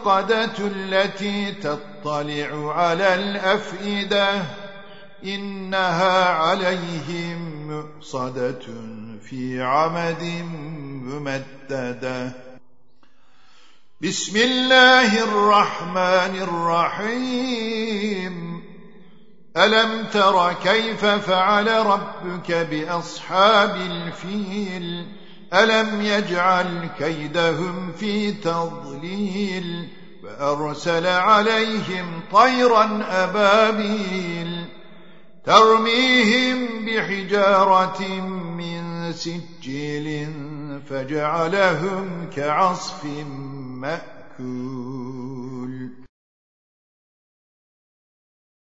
الموقدة التي تطلع على الأفئدة إنها عليهم مؤصدة في عمد ممددة. بسم الله الرحمن الرحيم. ألم تر كيف فعل ربك بأصحاب الفيل؟ ألم يجعل كيدهم في تضليل وأرسل عليهم طيرا أبابيل ترميهم بحجارة من سجيل فجعلهم كعصف مأكول